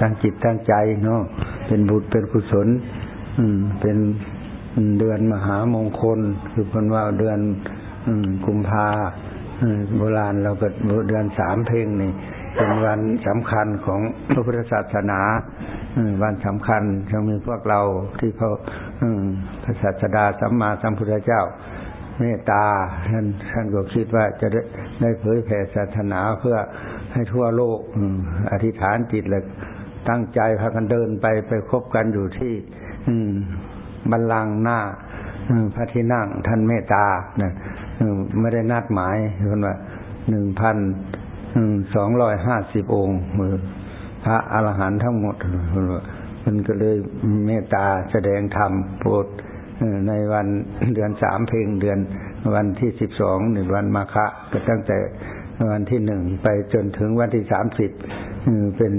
ตั้งจิตตั้งใจเนาะเป็นบุญเป็นกุศล อืม เป็นเดือนมหามงคล คือคนว่าเดือนกุมภาโบราณเราก็เดือนสามเพลงนี่เป็นวันสำคัญของพระพุทธศาสนาวันสำคัญจะมีพวกเราที่เขาพระศาสดาสัมมาสัมพุทธเจ้าเมตตาท่านท่านก็คิดว่าจะได้ได้เผยแผ่ศาสนาเพื่อ ให้ทั่วโลกอธิษฐานจิตเลยตั้งใจพากันเดินไปไปคบกันอยู่ที่บัลลังก์หน้าพระที่นั่งท่านเมตตาเนี่ยไม่ได้นัดหมายคนว่าหนึ่งพันสองร้อยห้าสิบองค์พระอรหันต์ทั้งหมดมันก็เลยเมตตาแสดงธรรมโปรดในวันเดือนสามเพลงเดือนวันที่สิบสองหนึ่งวันมาฆะก็ตั้งแต่ วันที่หนึ่งไปจนถึงวันที่สามสิบเป็น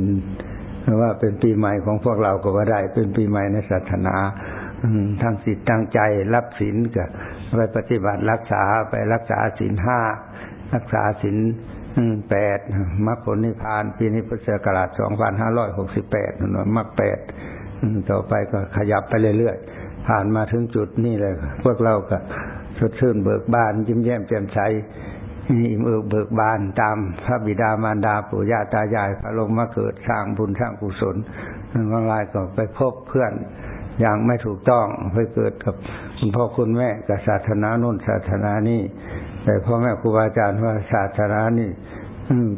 ว่าเป็นปีใหม่ของพวกเราก็ว่าได้ เป็นปีใหม่ในศาสนาทั้งสิทธิ์ตั้งใจรับศีลก็ไปปฏิบัติรักษาไปรักษาศีลห้ารักษาศีลแปดมรรคผลนิพพาน ปีนี้พุทธศักราชสองพันห้าร้อยหกสิบแปดหน่วยมรรคแปดต่อไปก็ขยับไปเรื่อยๆผ่านมาถึงจุดนี้เลย พวกเราก็สดชื่นเบิกบานยิ้มแย้มแจ่มใส อิ่มเอิบเบิกบานตามพระบิดามารดาปู่ย่าตายายพระลงมาเกิดสร้างบุญสร้างกุศลบางรายก็ไปพบเพื่อนอย่างไม่ถูกต้องไปเกิดกับคุณพ่อคุณแม่กับศาสนาโน้นศาสนานี้แต่พ่อแม่ครูบาอาจารย์ว่าศาสนานี่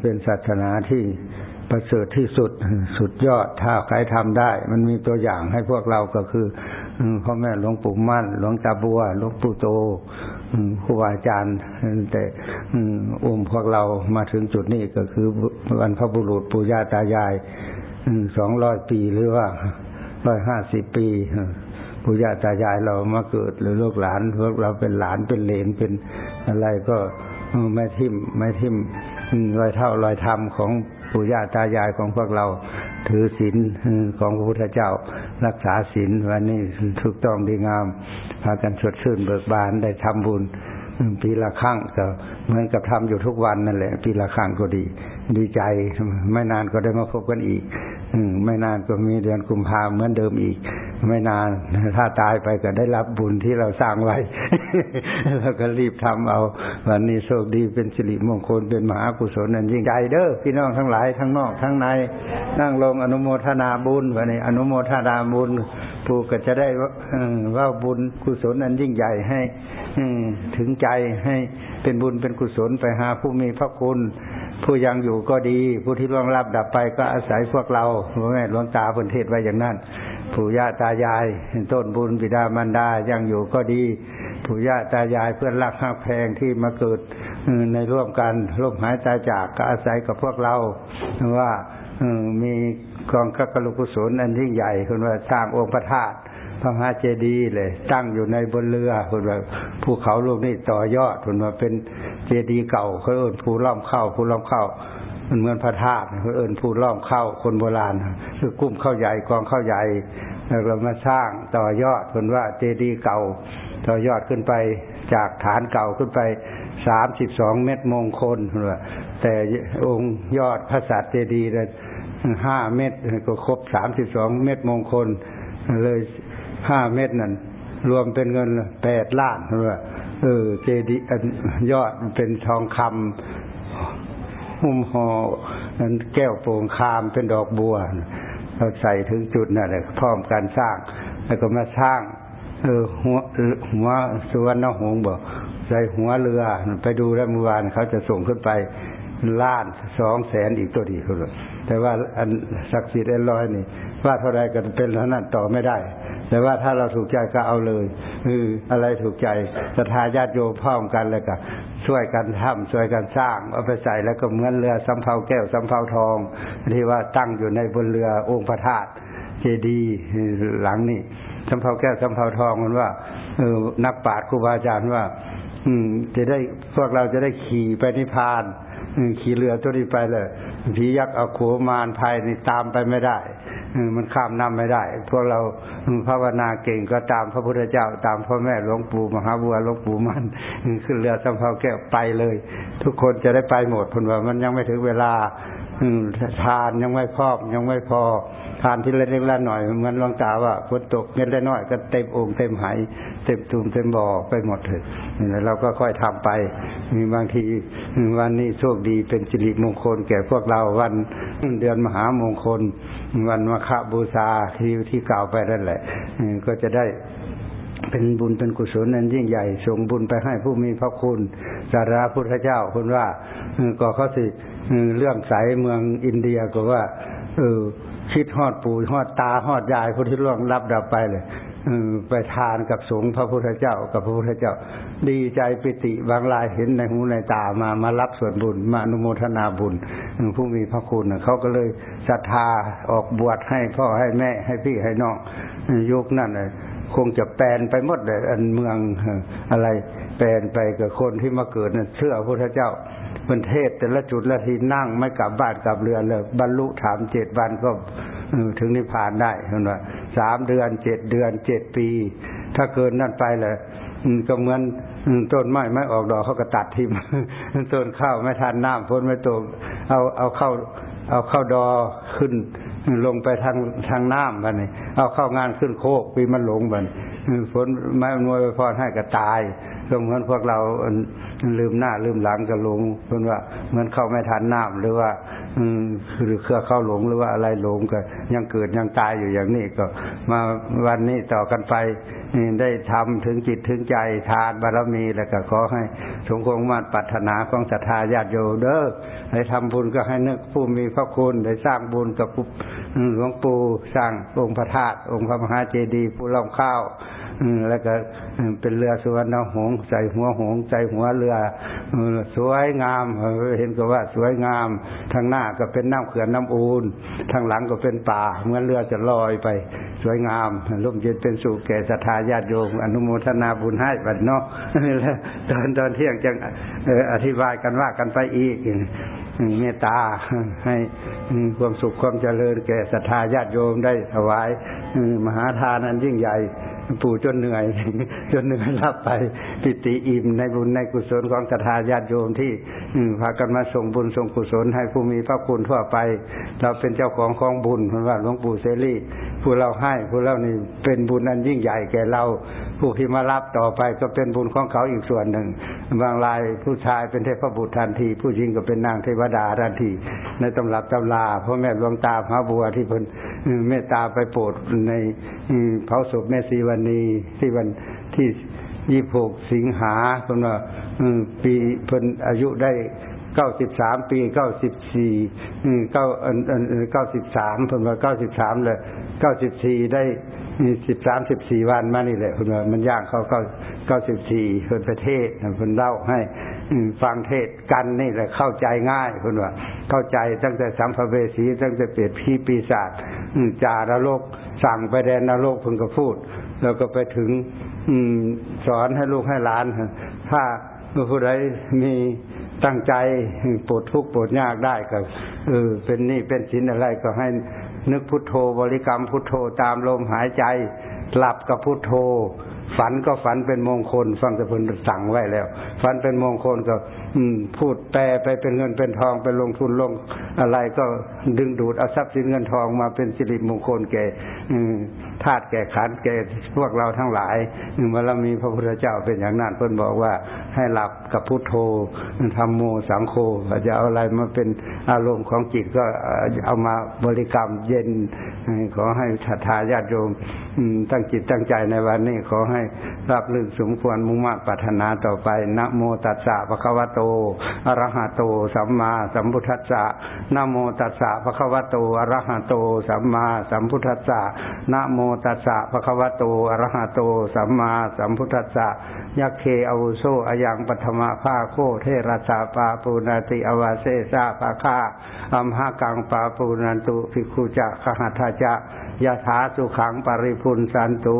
เป็นศาสนาที่ประเสริฐที่สุดสุดยอดถ้าใครทำได้ มันมีตัวอย่างให้พวกเราก็คือพ่อแม่หลวงปู่มั่น หลวงตาบัวหลวงปู่โต ครูบาอาจารย์ แต่อุ้มพวกเรามาถึงจุดนี้ก็คือวันพระบุรุษปู่ย่าตายายสองร้อยปีหรือว่าร้อยห้าสิบปีปู่ย่าตายายเรามาเกิดหรือลูกหลานพวกเราเป็นหลานเป็นเลนเป็นอะไรก็ไม่ทิมไม่ทิมรอยเท่ารอยธรรมของปู่ย่าตายายของพวกเราถือศีลของพระพุทธเจ้า รักษาศีลวันนี้ถูกต้องดีงาม พากันสดชื่นเบิกบานได้ทำบุญปีละครั้งก็เหมือนกับทำอยู่ทุกวันนั่นแหละ ปีละครั้งก็ดี ดีใจไม่นานก็ได้มาพบกันอีก ไม่นานก็มีเดือนกุมภาเหมือนเดิมอีก ไม่นานถ้าตายไปก็ได้รับบุญที่เราสร้างไว้ แล้วก็รีบทำเอา วันนี้โชคดีเป็นสิริมงคลเป็นมหากุศลนั่นยิ่งใหญ่เด้อพี่น้องทั้งหลายทั้งนอกทั้งใน นั่งลงอนุโมทนาบุญวันนี้ อนุโมทนาบุญผู้ก็จะได้ว่าบุญกุศลนั้นยิ่งใหญ่ให้ถึงใจให้เป็นบุญเป็นกุศลไปหาผู้มีพระคุณ ผู้ยังอยู่ก็ดี ผู้ที่ล่วงลับดับไปก็อาศัยพวกเราพ่อแม่หลวงตาพิ่นเทศไว้อย่างนั้นผู้ย่าตายายต้นบุญบิดามารดายังอยู่ก็ดีผู้ย่าตายายเพื่อนรักหักแพงที่มาเกิดในร่วมกันร่วมหายใจจากก็อาศัยกับพวกเราว่ามีกองกักลุกุศลอันยิ่งใหญ่คุณว่าสร้างองค์พระธาตุ พระมหาเจดีย์เลย ตั้งอยู่ในบนเรือคุณว่าภูเขาลูกนี้ต่อยอดคุณว่าเป็นเจดีย์เก่าเขาเอิ้นภูล่อมเข้าภูล่อมเข้ามันเหมือนพระธาตุเขาเอิ้นภูล่อมเข้าคนโบราณคือกุ้มเข้าใหญ่กองเข้าใหญ่แล้วเรามาสร้างต่อยอดคุณว่าเจดีย์เก่า ต่อยอดขึ้นไปจากฐานเก่าขึ้นไปสามสิบสองเมตรมงคลว่าแต่องค์ยอดพระสัตเจดีย์ห้าเมตรก็ครบสามสิบสองเมตรมงคลเลย ห้าเมตรนั่นรวมเป็นเงินแปดล้านว่าเออ เจดียอดเป็นทองคำหุ้มห่อนั้นแก้วโปร่งคามเป็นดอกบัว เราใส่ถึงจุดนั่นแหละพร้อมการสร้าง แล้วก็มาสร้าง เออ หัวหัวสุวรรณหงษ์บอกใส่หัวเรือ ไปดูแล้วเมื่อวานเขาจะส่งขึ้นไปล้านสองแสนอีกตัวดีเขาแต่ว่าอันศักดิ์สิทธิ์เอ็นร้อยนี่ ว่าเท่าไรก็เป็นเท่านั้นต่อไม่ได้ แต่ว่าถ้าเราถูกใจก็เอาเลยคืออะไรถูกใจศรัทธาญาติโยมพร้อมกันเลยก็ช่วยกันทำช่วยกันสร้างเอาไปใส่แล้วก็เหมือนเรือสำเภาแก้วสำเภาทองที่ว่าตั้งอยู่ในบนเรือองค์พระธาตุเจดีย์หลังนี่สำเภาแก้วสำเภาทองมันว่าเออนักปราชญ์ครูบาอาจารย์ว่า อืม จะได้พวกเราจะได้ขี่ไปนิพพาน ขี่เรือตัวนี้ไปเลยผียักษ์อาขวมารภัยนี่ตามไปไม่ได้มันข้ามน้ำไม่ได้ พวกเราภาวนาเก่งก็ตามพระพุทธเจ้า ตามพ่อแม่หลวงปู่มหาบัวหลวงปู่มันขึ้นเรือสำเภาแก้วไปเลย ทุกคนจะได้ไปหมดพนว่ามันยังไม่ถึงเวลา ทานยังไม่พอกยังไม่พอ ทานที่เล็กๆหน่อยเหมือนลองตาว่าฝนตกเงินได้น้อยก็เต็มองค์เต็มหายเต็มตุ่มเต็มบ่อไปหมดเลยเราก็ค่อยทำไปมีบางทีวันนี้โชคดีเป็นสิริมงคลแก่พวกเราวันเดือนมหามงคล วันมาฆบูชาที่ที่กล่าวไปนั่นแหละก็จะได้ เป็นบุญเป็นกุศลนั้นยิ่งใหญ่ ส่งบุญไปให้ผู้มีพระคุณสาราพุทธเจ้าคุณว่าก็เขาสิเรื่องสายเมืองอินเดียก็ว่าเออคิดฮอดปู่ฮอดตาฮอดยายผู้ที่ล่วงรับดับไปเลยไปทานกับสงฆ์พระพุทธเจ้ากับพระพุทธเจ้า ดีใจปิติบางรายเห็นในหูในตามามารับส่วนบุญ มาอนุโมทนาบุญ ผู้มีพระคุณเขาก็เลยศรัทธาออกบวชให้พ่อให้แม่ให้พี่ให้น้องยกนั่นเลย คงจะแปลนไปหมดเลยอันเมืองอะไร แปลนไปกับคนที่มาเกิดนั่นเชื่อพระพุทธเจ้าเป็นเทศแต่ละจุดละทีนั่งไม่กลับบ้านกลับเรือนเลยบรรลุถามเจ็ดวันก็ถึงนิพพานได้เห็นว่าสามเดือนเจ็ดเดือนเจ็ดปี ถ้าเกินนั่นไปเลยก็เหมือนต้นไม้ไม่ออกดอกเขาก็ตัดทิ่มต้นข้าวไม่ทานน้ำฝนไม่ตกเอาเอาเข้าเอาเข้าดอขึ้น ลงไปทางทางน้ำบันนี้เอาเข้างานขึ้นโคกปีมันหลงบันฝนไม่อำนวยพรให้ก็ตายก็เหมือนพวกเราลืมหน้าลืมหลังก็หลงเพราะว่าเหมือนเข้าไม่ทันน้ำหรือว่าอืมหรือเครือเข้าหลงหรือว่าอะไรหลงก็ยังเกิดยังตายอยู่อย่างนี้ก็ มาวันนี้ต่อกันไปได้ทำถึงจิตถึงใจทานบารมีแล้วก็ขอให้สงคงมาปัถนาของศรัทธาญาติโยเด้อได้ทำบุญก็ให้นึกผู้มีพระคุณได้สร้างบุญกับ หลวงปู่สร้างองค์พระธาตุองค์พระมหาเจดีย์ผู้ล่องข้าวแล้วก็เป็นเรือสุวรรณหงส์ใส่หัวหงส์ใส่หัวเรือสวยงามเห็นก็ว่าสวยงามทางหน้าก็เป็นน้ำเขื่อนน้ำอูนทางหลังก็เป็นป่าเหมือนเรือจะลอยไป สวยงามร่มเย็นเป็นสุขแก่ศรัทธาญาติโยมอนุโมทนาบุญให้บัดเนาะตอนตอนเที่ยงจะอธิบายกันว่ากันไปอีกเมตตาให้ความสุขความเจริญแก่ศรัทธาญาติโยมได้ถวายมหาทานอันยิ่งใหญ่ ปู่จนเหนื่อย จนเหนื่อยรับไปปิติอิ่มในบุญในกุศลของศรัทธาญาติโยมที่พากันมาส่งบุญส่งกุศลให้ผู้มีพระคุณทั่วไป เราเป็นเจ้าของของบุญเพราะว่าหลวงปู่เสรีผู้เราให้ผู้เรานี่เป็นบุญนั้นยิ่งใหญ่แก่เรา ผู้ที่มารับต่อไปก็เป็นบุญของเขาอีกส่วนหนึ่ง บางรายผู้ชายเป็นเทพบุตรทันที ผู้หญิงก็เป็นนางเทวดาทันที ในตำรับตำราพ่อแม่หลวงตาพระบัวที่เพิ่นเมตตาไปโปรดในเผาศพแม่สีวันันนี้ที่วันที่ยี่หกสิงหาเพิ่นว่าปีเพิ่นอายุได้เก้าสิบสามปีเก้าสิบสี่เก้าเก้าสิบสามเพิ่นว่าเก้าสิบสามเลยเก้าสิบสี่ได้สิบสามสิบสี่วันมานี่แหละเพิ่นว่ามันย่างเขาเก้าเก้าสิบสี่เพิ่นประเทศเพิ่นเล่าให้ ฟังเทศกันนี่แหละเข้าใจง่ายคุณว่า เข้าใจตั้งแต่สัมภเวสี ตั้งแต่เปรียบพี่ปีศาจจารโลกสั่งไปแดนนรกเพิ่งก็พูด แล้วก็ไปถึง อืสอนให้ลูกให้หลานถ้าผู้ใดมีตั้งใจปวดทุกข์ปวดยากได้ก็เออเป็นนี่เป็นสินอะไรก็ให้นึกพุทโธบริกรรมพุทโธตามลมหายใจ หลับกับพุทโธ ฝันก็ฝันเป็นมงคล ฟังแต่พิ่นสั่งไว้แล้ว ฝันเป็นมงคลก็พูดแปลไปเป็นเงินเป็นทองไปลงทุนลงอะไรก็ดึงดูดเอาทรัพย์สินเงินทองมาเป็นสิริมงคลแก่ธาตุแก่ขันแก่พวกเราทั้งหลายเมื่อเรามีพระพุทธเจ้าเป็นอย่างนั้นเพิ่นบอกว่าให้หลับกับพุทโธทำโมสังโฆจะเอาอะไรมาเป็นอารมณ์ของจิตก็เอามาบริกรรมเย็นขอให้ศรัทธาญาติโยมตั้งจิตตั้งใจในวันนี้ขอใหรับลึกสมควรมุ่งมั่นปรารถนาต่อไปนะโมตัสสะภะคะวะโตอะระหะโต สัมมาสัมพุทธัสสะนะโมตัสสะภะคะวะโตอะระหะโต สัมมาสัมพุทธัสสะนะโมตัสสะภะคะวะโตอะระหะโต สัมมาสัมพุทธัสสะยักเคอวุโซอยังปัทมะภาโคเทระสาปาปูนาติอวาเซสาภาคาอัมหากังปาปูนันตุภิกขุจะขหัตถจะยะถาสุขังปริพุนสันตุ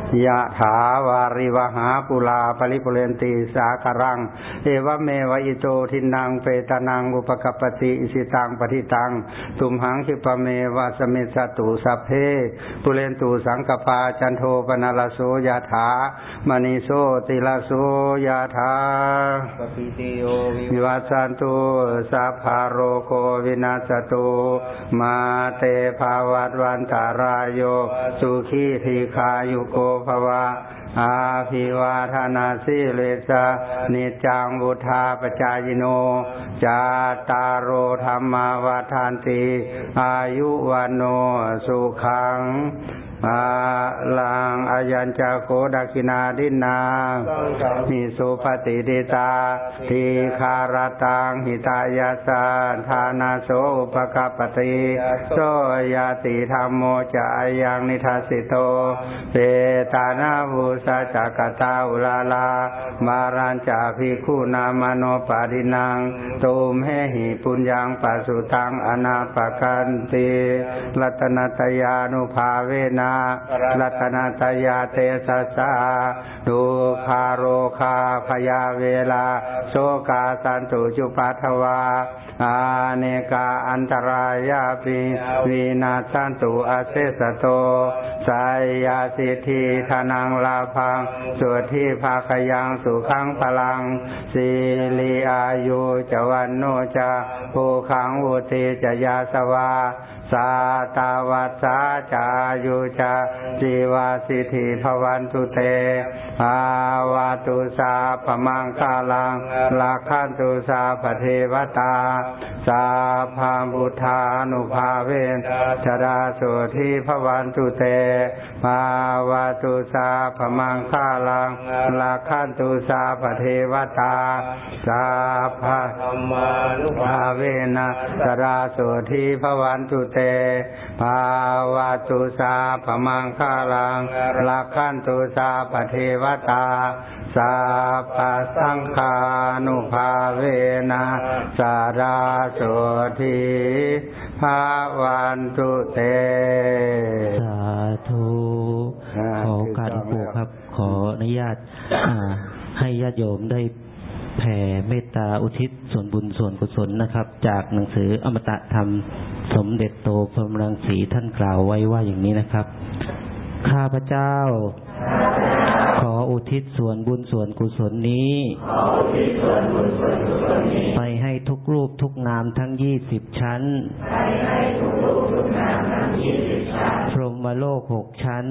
ยะถาวาริวหาปุลาปริปุเรนติสาคารัง เอวเมวะอิโตทินังเปตานังอุปกปติอิสิตังปฏิตังตุมหังคิปเมวะสเมสตุสัพเพปุเรนตุสังกปาจันโทปนาลโสยะถามณีโสติลโสยะถาปิติโยวิวัสสันตุสัพพาโรโควินาสตุมาเตภาวัตวันตารายโยสุขีทีคายุโกภวะอาภิวาธนาสิเลสะนิจังบุธาปจายโน จาตารโรธรรมาวาทานติ อายุวันโนสุขัง อาลังอายัญจโกดักินาดินามิสุปฏิดิตาทีคารตังหิตายาสาทานาโสอุปกปติโสยติธรรมโมจะยังนิทัสิโตเปตานาภูสาจักตาอุลาลา มารันจาภิกขุนามโนปาดินังตุมเหหิปุญญังปัสุตังอนาปกันติรัตนตยานุภาเวนารัตนาตยาเตสัสาดูคาโรคาพยาเวลา โสกาสันตุจุปัทวา อาเนกาอันตรายาปิวีนาสันตุอาเสสโตสายยาสิทธิธนังลาพังสุที่ภาคยังสุขังพลังสีลีอายุจวันโนจะภูขังอุติจะยาสวาสาตาวัสาจายุจาจีวาสิทธิภวันตุเตอาวาตุสาปมังคาลังลาคันตุสาปเทวตา สาพามุทานุภาเวนชดาสุทีภวันตุเตมาวาตุสาปมังคาลังลาคันตุสาปเทวตา สาพาธรรมานุภาเวนะชดาสุทีภวันตุเตภาวาตุสาปมังคาลังลักขันตุสาปเทวตา สาปสังคานุภาเวนะสาราโสทีภาวันตุเต สาธุขอการปลูกครับ ขออนุญาตให้ญาติโยมได้ แผ่เมตตาอุทิศส่วนบุญส่วนกุศลนะครับ จากหนังสืออมตะธรรม สมเด็จโตพรมรังสีท่านกล่าวไว้ว่าอย่างนี้นะครับ ข้าพเจ้า ขออุทิศส่วนบุญส่วนกุศลนี้ ไปให้ทุกรูปทุกนามทั้งยี่สิบชั้น พรหมโลกหกชั้น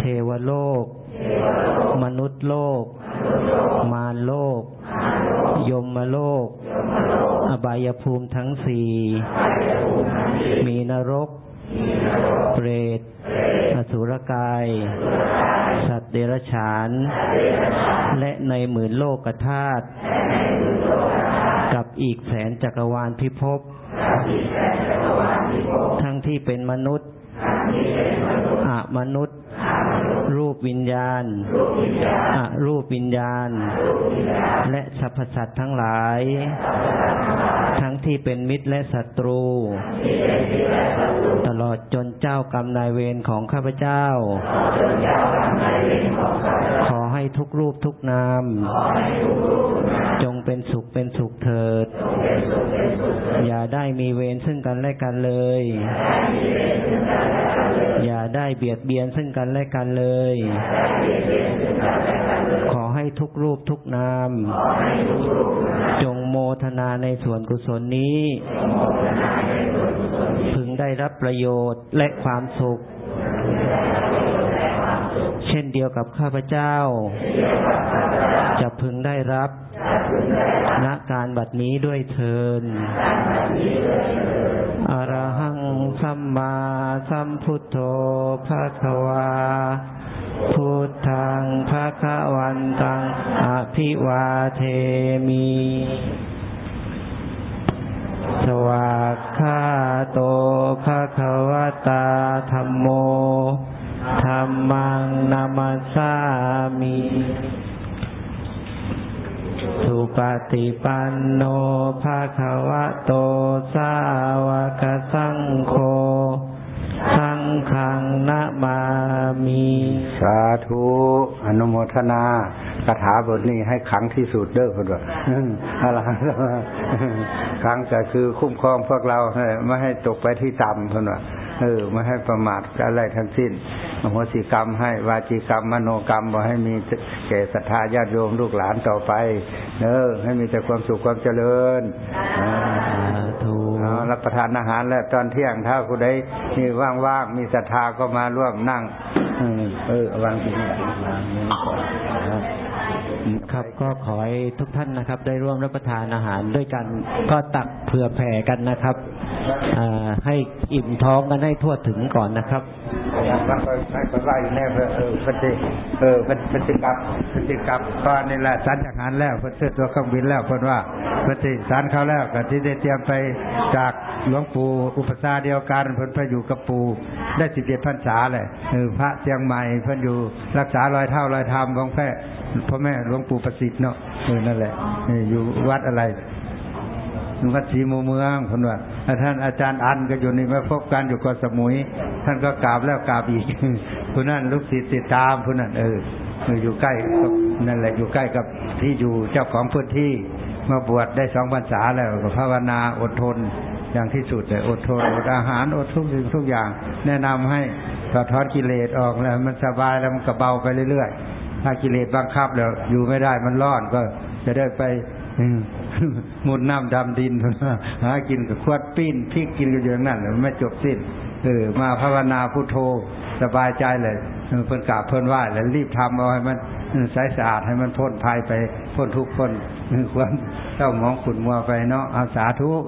เทวโลก มนุษย์โลก มารโลก ยมโลก อบายภูมิทั้งสี่ มีนรก เปรตอสุรกาย สัตว์เดรัจฉาน และในหมื่นโลกธาตุกับอีกแสนจักรวาลพิภพ ทั้งที่เป็นมนุษย์อะมนุษย์ รูปวิญญาณอะรูปวิญญาณ และสรรพสัตว์ทั้งหลาย ทั้งที่เป็นมิตรและศัตรู ตลอดจนเจ้ากรรมนายเวรของข้าพเจ้า ขอให้ทุกรูปทุกนาม จงเป็นสุขเป็นสุขเถิด อย่าได้มีเวรซึ่งกันและกันเลย อย่าได้เบียดเบียนซึ่งกันและกันเลย ขอให้ทุกรูปทุกนาม จงโมทนาในส่วนกุศลนี้ พึงได้รับประโยชน์และความสุข เช่นเดียวกับข้าพเจ้า จะพึงได้รับณการบัดนี้ด้วยเทินอรหัง สัมมาสัมพุทโธภะคะวาพุทธังภะคะวันตังอภิวาเทมิ สวากขาโตภะคะวตาธรรมโมธรรมังนามัสามิ ปฏิปันโนภะคะวะโตสาวกสังโฆสังฆังนะมามิสาธุอนุโมทนาคาถาบทนี้ให้ขังที่สุดเด้อคนว่าอะไรขังก็คือคุ้มครองพวกเราไม่ให้ตกไปที่ต่ำคนว่า เออไม่ให้ประมาทอะไรทั้งสิ้นมโหสิกรรม ให้วาจีกรรม มโนกรรมบ่ให้มีแก่ศรัทธาญาติโยมลูกหลานต่อไปเนอให้มีแต่ความสุขความเจริญถูรับประทานอาหารแล้วตอนเที่ยงถ้าผู้ใดมีว่างๆมีศรัทธาก็มาร่วมนั่ง เออวางตรงนี้วางนี้ก่อน ครับก็ขอให้ทุกท่านนะครับ ได้ร่วมรับประทานอาหารด้วยกันก็ตักเผื่อแผ่กันนะครับให้อิ่มท้องกันให้ทั่วถึงก่อนนะครับ มันก็ให้คนไล่แน่เออปฏิเออปฏิกรรมปฏิกรรมก็นี่แหละสันจากงานแล้วเพิ่นเสื้อตัวเครื่องบินแล้วเพิ่นว่าปฏิสารเขาแล้วก็ที่ได้เตรียมไปจากหลวงปู่อุปสาเดียวกันเพิ่นไปอยู่กับปู่ได้สิบเจ็ดพรรษาเลยเออพระเชียงใหม่เพิ่นอยู่รักษารอยเท่ารอยธรรมของแพพ่อแม่หลวงปู่ประสิทธิ์เนาะเออนั่นแหละอยู่วัดอะไร วัดศรีมูเมืองคนว่าท่านอาจารย์อันก็อยู่นี่มาพบกันอยู่กับสมุย ท่านก็กราบแล้วกราบอีกคนนั้นลูกศิษย์ติดตามคนนั้นเอออยู่ใกล้นั่นแหละอยู่ใกล้กับที่อยู่เจ้าของพื้นที่มาบวชได้สองพรรษาแล้วก็ภาวนาอดทนอย่างที่สุดเลยอดทนอดอาหารอดทุกสิ่งทุกอย่าง แนะนำให้ถอดทอนกิเลสออกแล้วมันสบายแล้วมันก็เบาไปเรื่อยๆ ถ้ากิเลสบังคับแล้ว อยู่ไม่ได้มันร้อนก็จะได้ไปมุดน้ำดำดินหากินกับขวดปิ้นพริกกินกันอย่างนั้นไม่จบสิ้นเออมาภาวนาพุทโธสบายใจเลยเพิ่นกราบเพิ่นไหว้แล้วรีบทำเอาให้มันใสสะอาดให้มันพ้นภัยไปพ้นทุกข์พ้นความเศร้ามองขุนมัวไปเนาะอาสาทุกข์